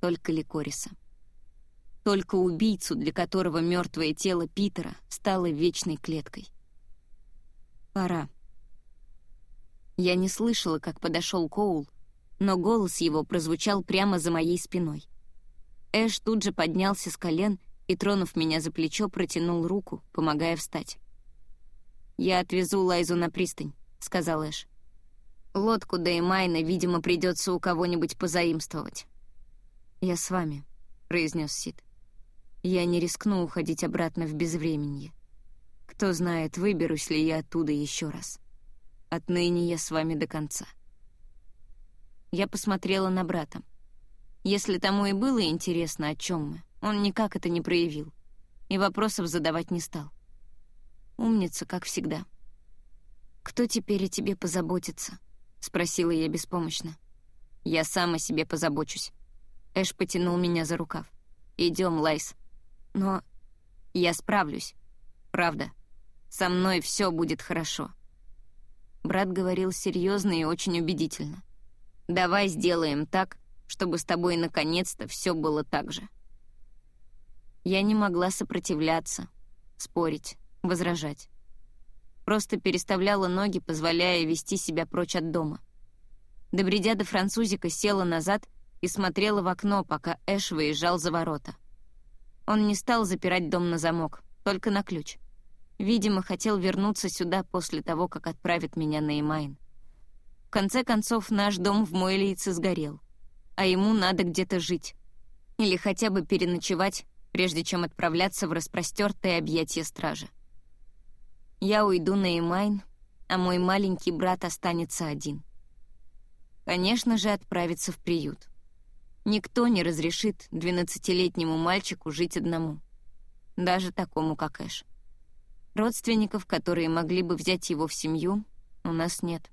Только Ликориса только убийцу, для которого мертвое тело Питера стало вечной клеткой. Пора. Я не слышала, как подошел Коул, но голос его прозвучал прямо за моей спиной. Эш тут же поднялся с колен и, тронув меня за плечо, протянул руку, помогая встать. «Я отвезу Лайзу на пристань», — сказал Эш. «Лодку Деймайна, видимо, придется у кого-нибудь позаимствовать». «Я с вами», — произнес Сид. Я не рискну уходить обратно в безвременье. Кто знает, выберусь ли я оттуда еще раз. Отныне я с вами до конца. Я посмотрела на брата. Если тому и было интересно, о чем мы, он никак это не проявил. И вопросов задавать не стал. Умница, как всегда. «Кто теперь о тебе позаботится?» — спросила я беспомощно. «Я сам о себе позабочусь». Эш потянул меня за рукав. «Идем, Лайс». Но я справлюсь. Правда. Со мной все будет хорошо. Брат говорил серьезно и очень убедительно. Давай сделаем так, чтобы с тобой наконец-то все было так же. Я не могла сопротивляться, спорить, возражать. Просто переставляла ноги, позволяя вести себя прочь от дома. Добредя до французика, села назад и смотрела в окно, пока Эш выезжал за ворота — он не стал запирать дом на замок, только на ключ. Видимо, хотел вернуться сюда после того, как отправит меня на Имайн. В конце концов, наш дом в Мойлице сгорел, а ему надо где-то жить. Или хотя бы переночевать, прежде чем отправляться в распростертое объятие стражи. Я уйду на Имайн, а мой маленький брат останется один. Конечно же, отправиться в приют. Никто не разрешит двенадцатилетнему мальчику жить одному. Даже такому, как Эш. Родственников, которые могли бы взять его в семью, у нас нет.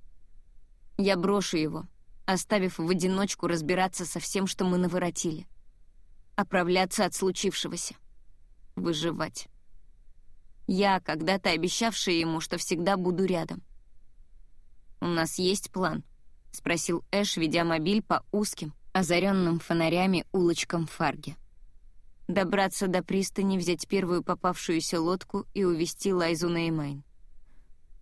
Я брошу его, оставив в одиночку разбираться со всем, что мы наворотили. Оправляться от случившегося. Выживать. Я, когда-то обещавшая ему, что всегда буду рядом. «У нас есть план?» — спросил Эш, ведя мобиль по узким, озаренным фонарями улочкам Фарги. Добраться до пристани, взять первую попавшуюся лодку и увезти Лайзу на Эмейн.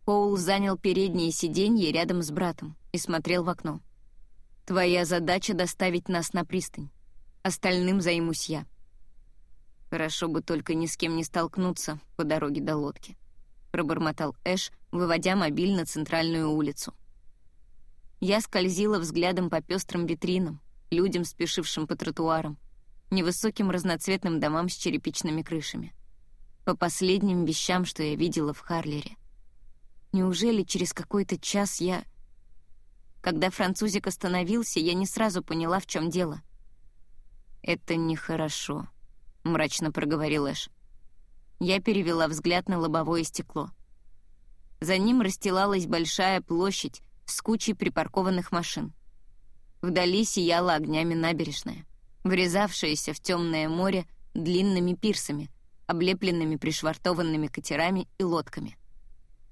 Поул занял переднее сиденье рядом с братом и смотрел в окно. «Твоя задача — доставить нас на пристань. Остальным займусь я». «Хорошо бы только ни с кем не столкнуться по дороге до лодки», — пробормотал Эш, выводя мобиль на центральную улицу. Я скользила взглядом по пестрым витринам, людям, спешившим по тротуарам, невысоким разноцветным домам с черепичными крышами. По последним вещам, что я видела в Харлере. Неужели через какой-то час я... Когда французик остановился, я не сразу поняла, в чем дело. «Это нехорошо», — мрачно проговорил Эш. Я перевела взгляд на лобовое стекло. За ним расстилалась большая площадь с кучей припаркованных машин. Вдали сияла огнями набережная, врезавшаяся в темное море длинными пирсами, облепленными пришвартованными катерами и лодками.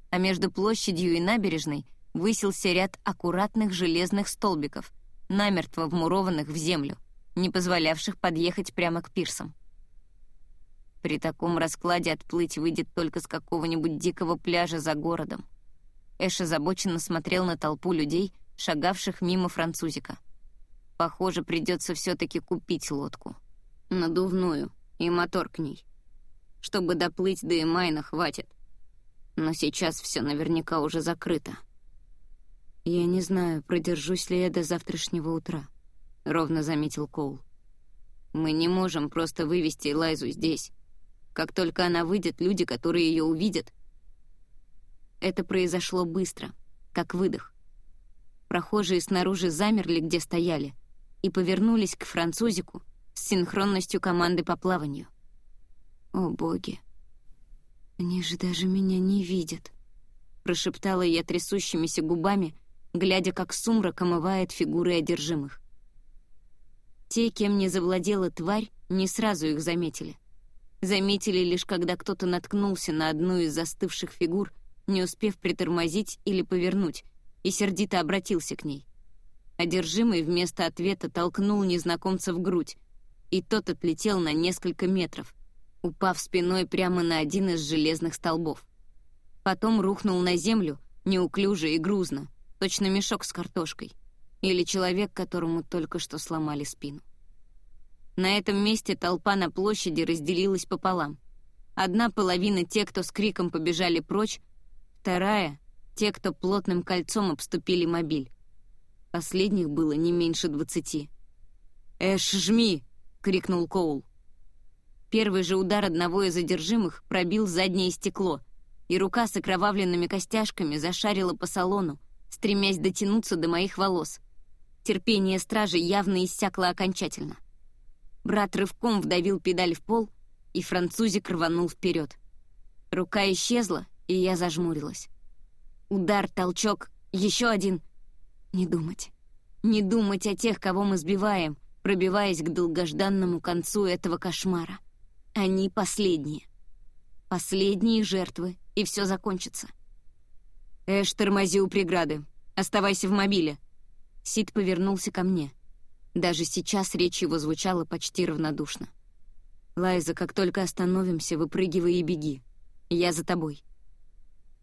А между площадью и набережной высился ряд аккуратных железных столбиков, намертво вмурованных в землю, не позволявших подъехать прямо к пирсам. При таком раскладе отплыть выйдет только с какого-нибудь дикого пляжа за городом. Эш озабоченно смотрел на толпу людей, шагавших мимо французика. Похоже, придется все-таки купить лодку. Надувную и мотор к ней. Чтобы доплыть до Эмайна хватит. Но сейчас все наверняка уже закрыто. «Я не знаю, продержусь ли я до завтрашнего утра», — ровно заметил Коул. «Мы не можем просто вывести Элайзу здесь. Как только она выйдет, люди, которые ее увидят...» Это произошло быстро, как выдох. Прохожие снаружи замерли, где стояли, и повернулись к французику с синхронностью команды по плаванию. «О, боги! Они же даже меня не видят!» Прошептала я трясущимися губами, глядя, как сумрак омывает фигуры одержимых. Те, кем не завладела тварь, не сразу их заметили. Заметили лишь, когда кто-то наткнулся на одну из застывших фигур, не успев притормозить или повернуть, и сердито обратился к ней. Одержимый вместо ответа толкнул незнакомца в грудь, и тот отлетел на несколько метров, упав спиной прямо на один из железных столбов. Потом рухнул на землю, неуклюже и грузно, точно мешок с картошкой, или человек, которому только что сломали спину. На этом месте толпа на площади разделилась пополам. Одна половина — те, кто с криком побежали прочь, вторая — те, кто плотным кольцом обступили мобиль. Последних было не меньше двадцати. «Эш, жми!» — крикнул Коул. Первый же удар одного из задержимых пробил заднее стекло, и рука с окровавленными костяшками зашарила по салону, стремясь дотянуться до моих волос. Терпение стражи явно иссякло окончательно. Брат рывком вдавил педаль в пол, и французик рванул вперед. Рука исчезла, и я зажмурилась. Удар, толчок, еще один — не думать. Не думать о тех, кого мы сбиваем, пробиваясь к долгожданному концу этого кошмара. Они последние. Последние жертвы, и все закончится. «Эш, тормози у преграды. Оставайся в мобиле». Сид повернулся ко мне. Даже сейчас речь его звучала почти равнодушно. «Лайза, как только остановимся, выпрыгивай и беги. Я за тобой».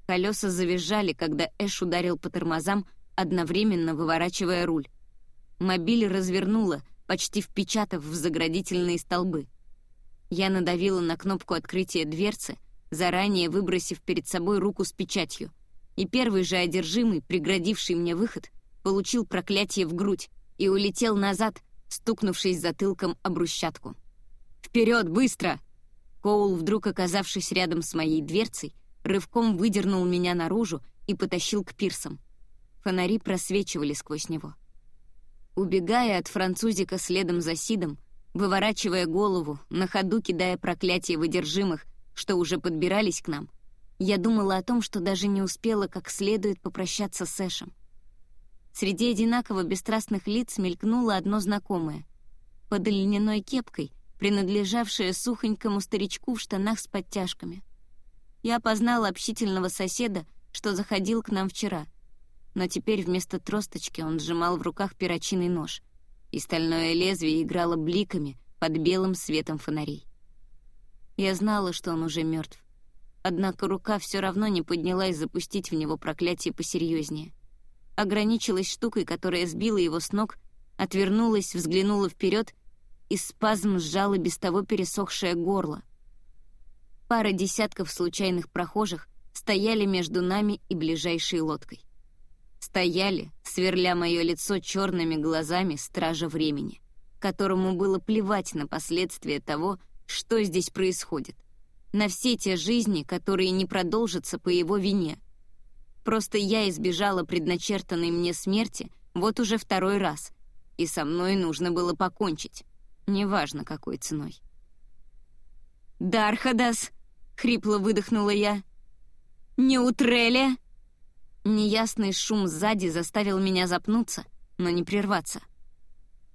Колеса завизжали, когда Эш ударил по тормозам, одновременно выворачивая руль. Мобиль развернула, почти впечатав в заградительные столбы. Я надавила на кнопку открытия дверцы, заранее выбросив перед собой руку с печатью, и первый же одержимый, преградивший мне выход, получил проклятие в грудь и улетел назад, стукнувшись затылком об брусчатку. «Вперед, быстро!» Коул, вдруг оказавшись рядом с моей дверцей, рывком выдернул меня наружу и потащил к пирсам. Фонари просвечивали сквозь него. Убегая от французика следом за Сидом, выворачивая голову, на ходу кидая проклятия выдержимых, что уже подбирались к нам, я думала о том, что даже не успела как следует попрощаться с Эшем. Среди одинаково бесстрастных лиц мелькнуло одно знакомое. Под льняной кепкой, принадлежавшее сухонькому старичку в штанах с подтяжками. Я опознала общительного соседа, что заходил к нам вчера — но теперь вместо тросточки он сжимал в руках перочинный нож, и стальное лезвие играло бликами под белым светом фонарей. Я знала, что он уже мертв. Однако рука все равно не поднялась запустить в него проклятие посерьезнее. Ограничилась штукой, которая сбила его с ног, отвернулась, взглянула вперед, и спазм сжала без того пересохшее горло. Пара десятков случайных прохожих стояли между нами и ближайшей лодкой стояли, сверля мое лицо черными глазами стража времени, которому было плевать на последствия того, что здесь происходит. на все те жизни, которые не продолжатся по его вине. Просто я избежала предначертанной мне смерти вот уже второй раз, и со мной нужно было покончить, неважно какой ценой. «Дархадас!» — хрипло выдохнула я. «Неутреля!» Неясный шум сзади заставил меня запнуться, но не прерваться.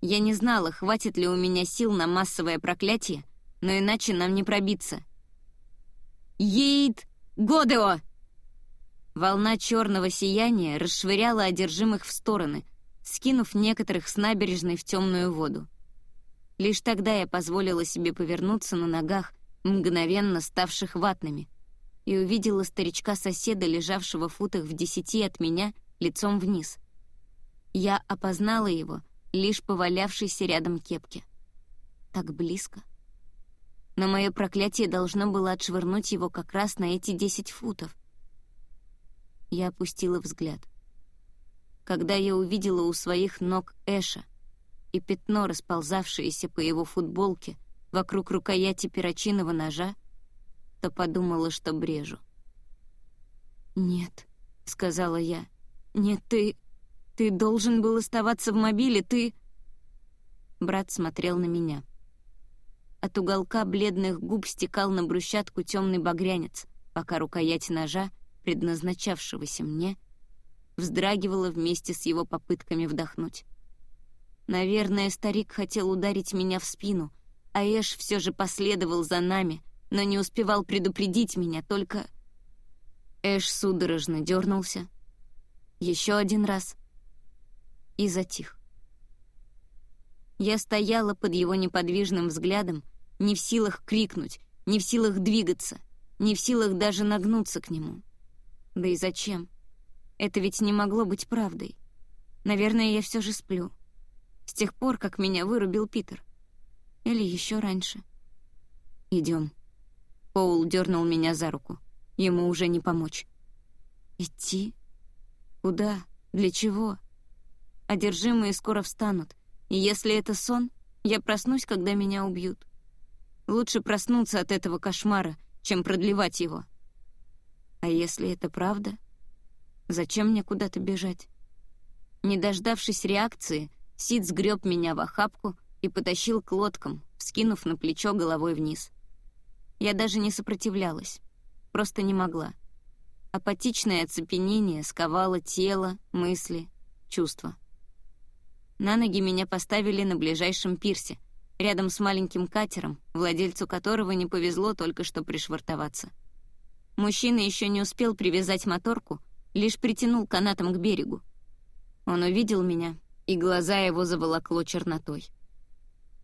Я не знала, хватит ли у меня сил на массовое проклятие, но иначе нам не пробиться. «Ейд! Годео!» Волна черного сияния расшвыряла одержимых в стороны, скинув некоторых с набережной в темную воду. Лишь тогда я позволила себе повернуться на ногах, мгновенно ставших ватными, и увидела старичка-соседа, лежавшего в футах в десяти от меня, лицом вниз. Я опознала его, лишь повалявшейся рядом кепке. Так близко. Но мое проклятие должно было отшвырнуть его как раз на эти десять футов. Я опустила взгляд. Когда я увидела у своих ног Эша и пятно, расползавшееся по его футболке, вокруг рукояти перочинного ножа, то подумала, что брежу. «Нет», — сказала я. «Нет, ты... ты должен был оставаться в мобиле, ты...» Брат смотрел на меня. От уголка бледных губ стекал на брусчатку темный багрянец, пока рукоять ножа, предназначавшегося мне, вздрагивала вместе с его попытками вдохнуть. Наверное, старик хотел ударить меня в спину — а Эш все же последовал за нами, но не успевал предупредить меня, только... Эш судорожно дернулся. Еще один раз. И затих. Я стояла под его неподвижным взглядом, не в силах крикнуть, не в силах двигаться, не в силах даже нагнуться к нему. Да и зачем? Это ведь не могло быть правдой. Наверное, я все же сплю. С тех пор, как меня вырубил Питер. Или еще раньше. Идем. Поул дернул меня за руку. Ему уже не помочь. Идти? Куда? Для чего? Одержимые скоро встанут, и если это сон, я проснусь, когда меня убьют. Лучше проснуться от этого кошмара, чем продлевать его. А если это правда? Зачем мне куда-то бежать? Не дождавшись реакции, Сид сгреб меня в охапку и потащил к лодкам, вскинув на плечо головой вниз. Я даже не сопротивлялась, просто не могла. Апатичное оцепенение сковало тело, мысли, чувства. На ноги меня поставили на ближайшем пирсе, рядом с маленьким катером, владельцу которого не повезло только что пришвартоваться. Мужчина еще не успел привязать моторку, лишь притянул канатом к берегу. Он увидел меня, и глаза его заволокло чернотой.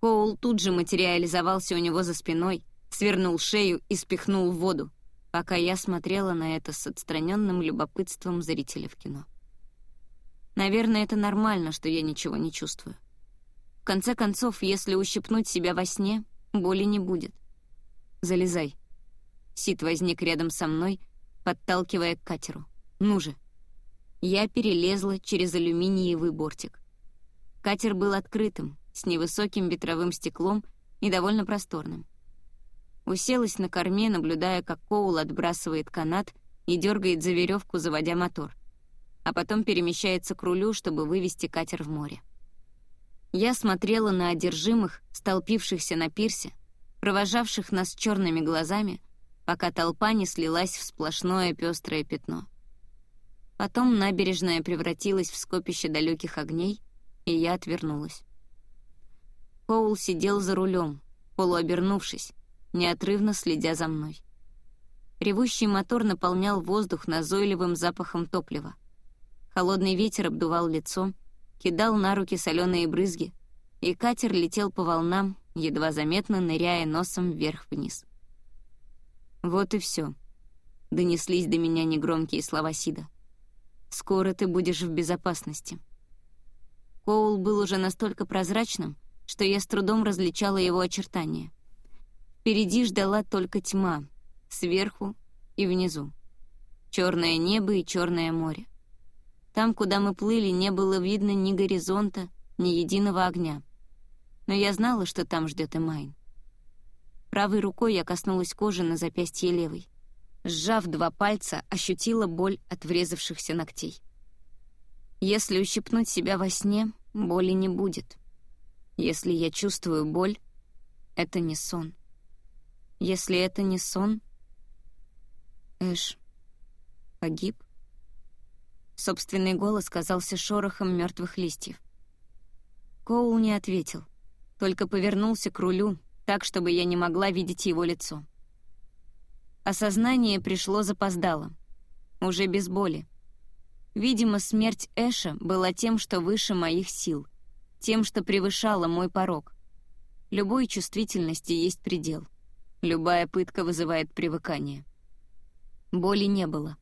Коул тут же материализовался у него за спиной, свернул шею и спихнул в воду, пока я смотрела на это с отстраненным любопытством зрителя в кино. Наверное, это нормально, что я ничего не чувствую. В конце концов, если ущипнуть себя во сне, боли не будет. «Залезай». Сид возник рядом со мной, подталкивая к катеру. «Ну же». Я перелезла через алюминиевый бортик. Катер был открытым, с невысоким ветровым стеклом и довольно просторным. Уселась на корме, наблюдая, как Коул отбрасывает канат и дергает за веревку, заводя мотор, а потом перемещается к рулю, чтобы вывести катер в море. Я смотрела на одержимых, столпившихся на пирсе, провожавших нас черными глазами, пока толпа не слилась в сплошное пестрое пятно. Потом набережная превратилась в скопище далеких огней, и я отвернулась. Коул сидел за рулем, полуобернувшись, неотрывно следя за мной. Ревущий мотор наполнял воздух назойливым запахом топлива. Холодный ветер обдувал лицо, кидал на руки соленые брызги, и катер летел по волнам, едва заметно ныряя носом вверх-вниз. «Вот и все», — донеслись до меня негромкие слова Сида. «Скоро ты будешь в безопасности». Коул был уже настолько прозрачным, что я с трудом различала его очертания. Впереди ждала только тьма, сверху и внизу. Черное небо и черное море. Там, куда мы плыли, не было видно ни горизонта, ни единого огня. Но я знала, что там ждет Эмайн. Правой рукой я коснулась кожи на запястье левой. Сжав два пальца, ощутила боль от врезавшихся ногтей. Если ущипнуть себя во сне, боли не будет. Если я чувствую боль, это не сон. Если это не сон... Эш погиб? Собственный голос казался шорохом мертвых листьев. Коул не ответил, только повернулся к рулю, так, чтобы я не могла видеть его лицо. Осознание пришло запоздало, уже без боли. Видимо, смерть Эша была тем, что выше моих сил, тем, что превышало мой порог. Любой чувствительности есть предел. Любая пытка вызывает привыкание. Боли не было.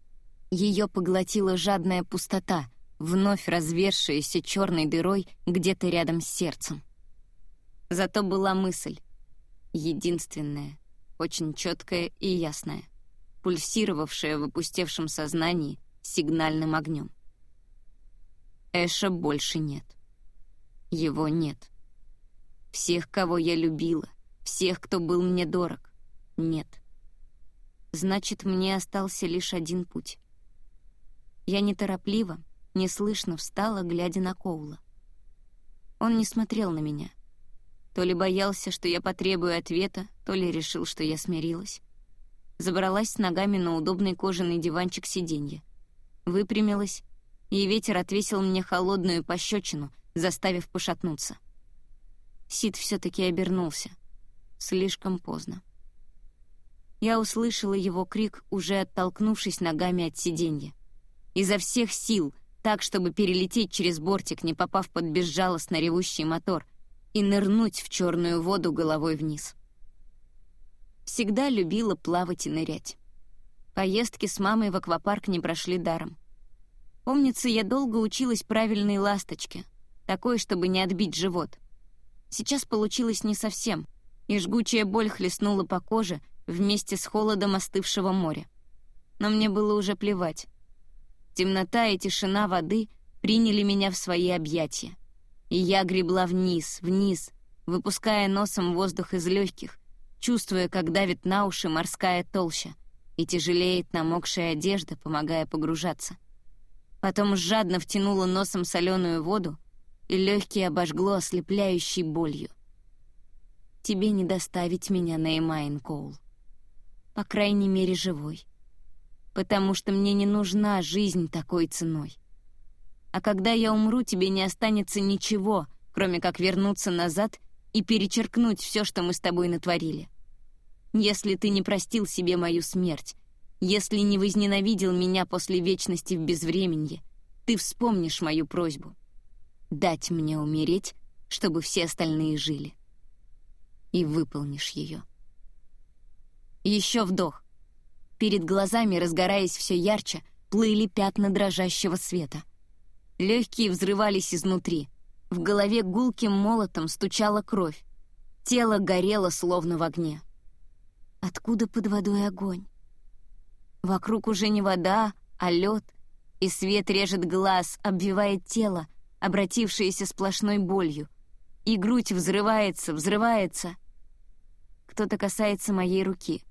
Ее поглотила жадная пустота, вновь развершаяся черной дырой где-то рядом с сердцем. Зато была мысль. Единственная, очень четкая и ясная, пульсировавшая в опустевшем сознании сигнальным огнем. Эша больше нет. Его нет. Всех, кого я любила, всех, кто был мне дорог, нет. Значит, мне остался лишь один путь. Я неторопливо, неслышно встала, глядя на Коула. Он не смотрел на меня. То ли боялся, что я потребую ответа, то ли решил, что я смирилась. Забралась с ногами на удобный кожаный диванчик сиденья. Выпрямилась, и ветер отвесил мне холодную пощечину, заставив пошатнуться. Сид все-таки обернулся. Слишком поздно. Я услышала его крик, уже оттолкнувшись ногами от сиденья изо всех сил, так, чтобы перелететь через бортик, не попав под безжалостно ревущий мотор, и нырнуть в черную воду головой вниз. Всегда любила плавать и нырять. Поездки с мамой в аквапарк не прошли даром. Помнится, я долго училась правильной ласточке, такой, чтобы не отбить живот. Сейчас получилось не совсем, и жгучая боль хлестнула по коже вместе с холодом остывшего моря. Но мне было уже плевать. Темнота и тишина воды приняли меня в свои объятия. И я гребла вниз, вниз, выпуская носом воздух из легких, чувствуя, как давит на уши морская толща и тяжелеет намокшая одежда, помогая погружаться. Потом жадно втянула носом соленую воду, и легкие обожгло ослепляющей болью. «Тебе не доставить меня на Эмайн, Коул. По крайней мере, живой потому что мне не нужна жизнь такой ценой. А когда я умру, тебе не останется ничего, кроме как вернуться назад и перечеркнуть все, что мы с тобой натворили. Если ты не простил себе мою смерть, если не возненавидел меня после вечности в безвременье, ты вспомнишь мою просьбу. Дать мне умереть, чтобы все остальные жили. И выполнишь ее. Еще вдох. Перед глазами, разгораясь все ярче, плыли пятна дрожащего света. Легкие взрывались изнутри. В голове гулким молотом стучала кровь. Тело горело, словно в огне. Откуда под водой огонь? Вокруг уже не вода, а лед, и свет режет глаз, обвивает тело, обратившееся сплошной болью. И грудь взрывается, взрывается. Кто-то касается моей руки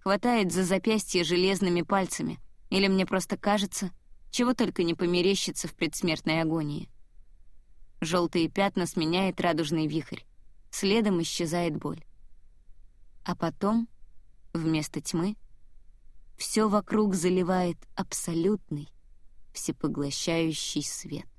хватает за запястье железными пальцами, или мне просто кажется, чего только не померещится в предсмертной агонии. Желтые пятна сменяет радужный вихрь, следом исчезает боль. А потом, вместо тьмы, все вокруг заливает абсолютный, всепоглощающий свет.